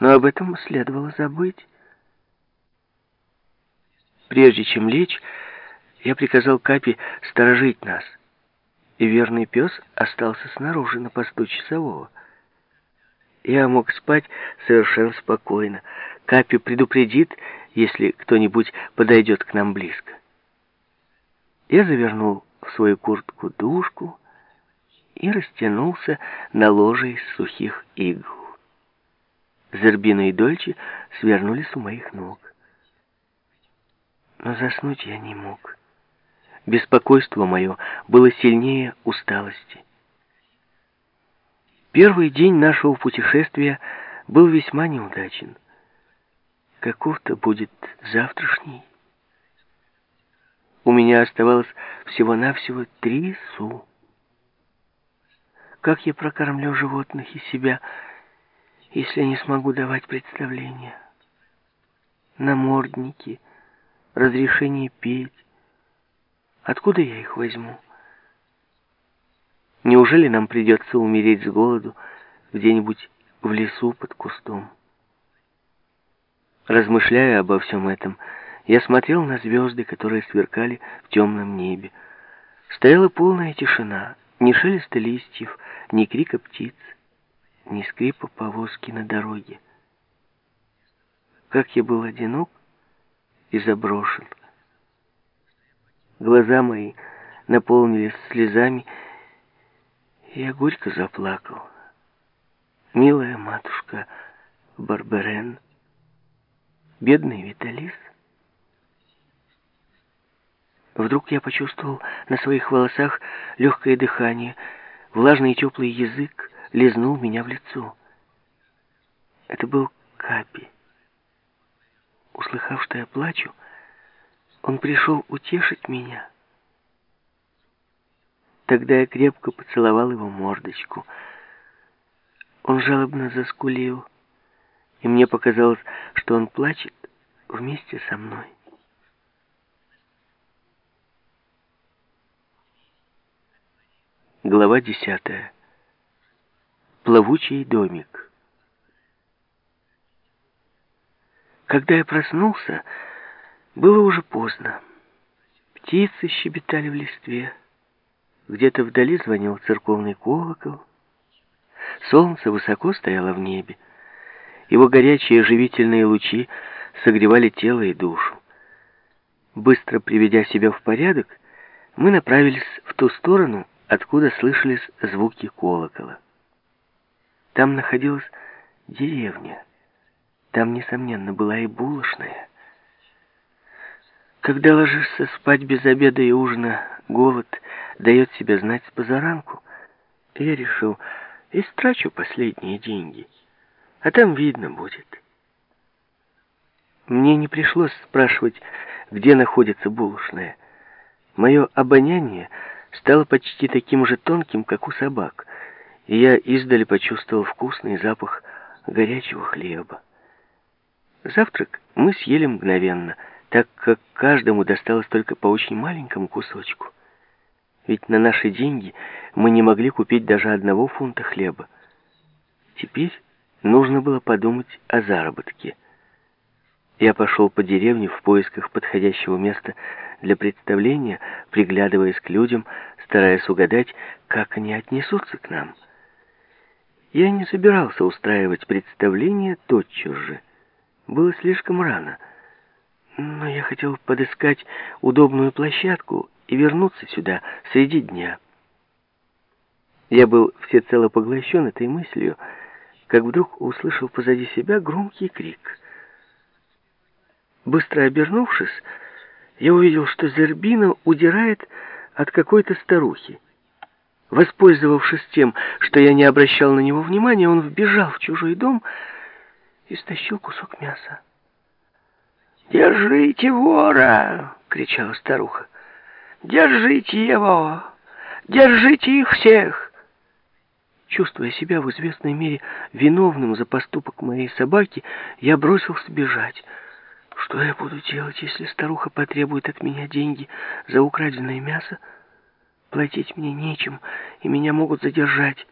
но об этом следовало забыть. Прежде чем лечь, я приказал Капи сторожить нас, и верный пес остался снаружи на посту часового. Я мог спать совершенно спокойно. Капи предупредит, если кто-нибудь подойдет к нам близко. Я завернул в свою куртку-душку и растянулся на ложе из сухих игл. Зербина и Дольче свернулись у моих ног. Но заснуть я не мог. Беспокойство мое было сильнее усталости. Первый день нашего путешествия был весьма неудачен. Каков-то будет завтрашний. У меня оставалось всего-навсего три су. Как я прокормлю животных и себя, если не смогу давать представления? Намордники, разрешение петь. Откуда я их возьму? Неужели нам придется умереть с голоду где-нибудь в лесу под кустом? Размышляя обо всем этом, я смотрел на звезды, которые сверкали в темном небе. Стояла полная тишина, ни шелеста листьев, ни крика птиц, ни скрипа повозки на дороге. Как я был одинок и заброшен. Глаза мои наполнились слезами, и я горько заплакал. Милая матушка Барберен, бедный Виталис. Вдруг я почувствовал на своих волосах легкое дыхание, влажный и теплый язык лизнул меня в лицо. Это был Капи. Услыхав, что я плачу, он пришел утешить меня. Тогда я крепко поцеловал его мордочку. Он жалобно заскулил, и мне показалось, что он плачет вместе со мной. Глава десятая. Плавучий домик. Когда я проснулся, было уже поздно. Птицы щебетали в листве. Где-то вдали звонил церковный колокол. Солнце высоко стояло в небе. Его горячие живительные лучи согревали тело и душу. Быстро приведя себя в порядок, мы направились в ту сторону, откуда слышались звуки колокола. Там находилась деревня. Там, несомненно, была и булочная. Когда ложишься спать без обеда и ужина, голод дает себя знать с позаранку. Я решил, истрачу последние деньги, а там видно будет. Мне не пришлось спрашивать, где находится булочная. Мое обоняние стало почти таким же тонким, как у собак, и я издали почувствовал вкусный запах горячего хлеба. Завтрак мы съели мгновенно — так как каждому досталось только по очень маленькому кусочку. Ведь на наши деньги мы не могли купить даже одного фунта хлеба. Теперь нужно было подумать о заработке. Я пошел по деревне в поисках подходящего места для представления, приглядываясь к людям, стараясь угадать, как они отнесутся к нам. Я не собирался устраивать представление тотчас же. Было слишком рано — но я хотел подыскать удобную площадку и вернуться сюда среди дня. Я был всецело поглощен этой мыслью, как вдруг услышал позади себя громкий крик. Быстро обернувшись, я увидел, что Зербина удирает от какой-то старухи. Воспользовавшись тем, что я не обращал на него внимания, он вбежал в чужой дом и стащил кусок мяса. «Держите вора!» — кричала старуха. «Держите его! Держите их всех!» Чувствуя себя в известной мере виновным за поступок моей собаки, я бросился бежать. Что я буду делать, если старуха потребует от меня деньги за украденное мясо? Платить мне нечем, и меня могут задержать.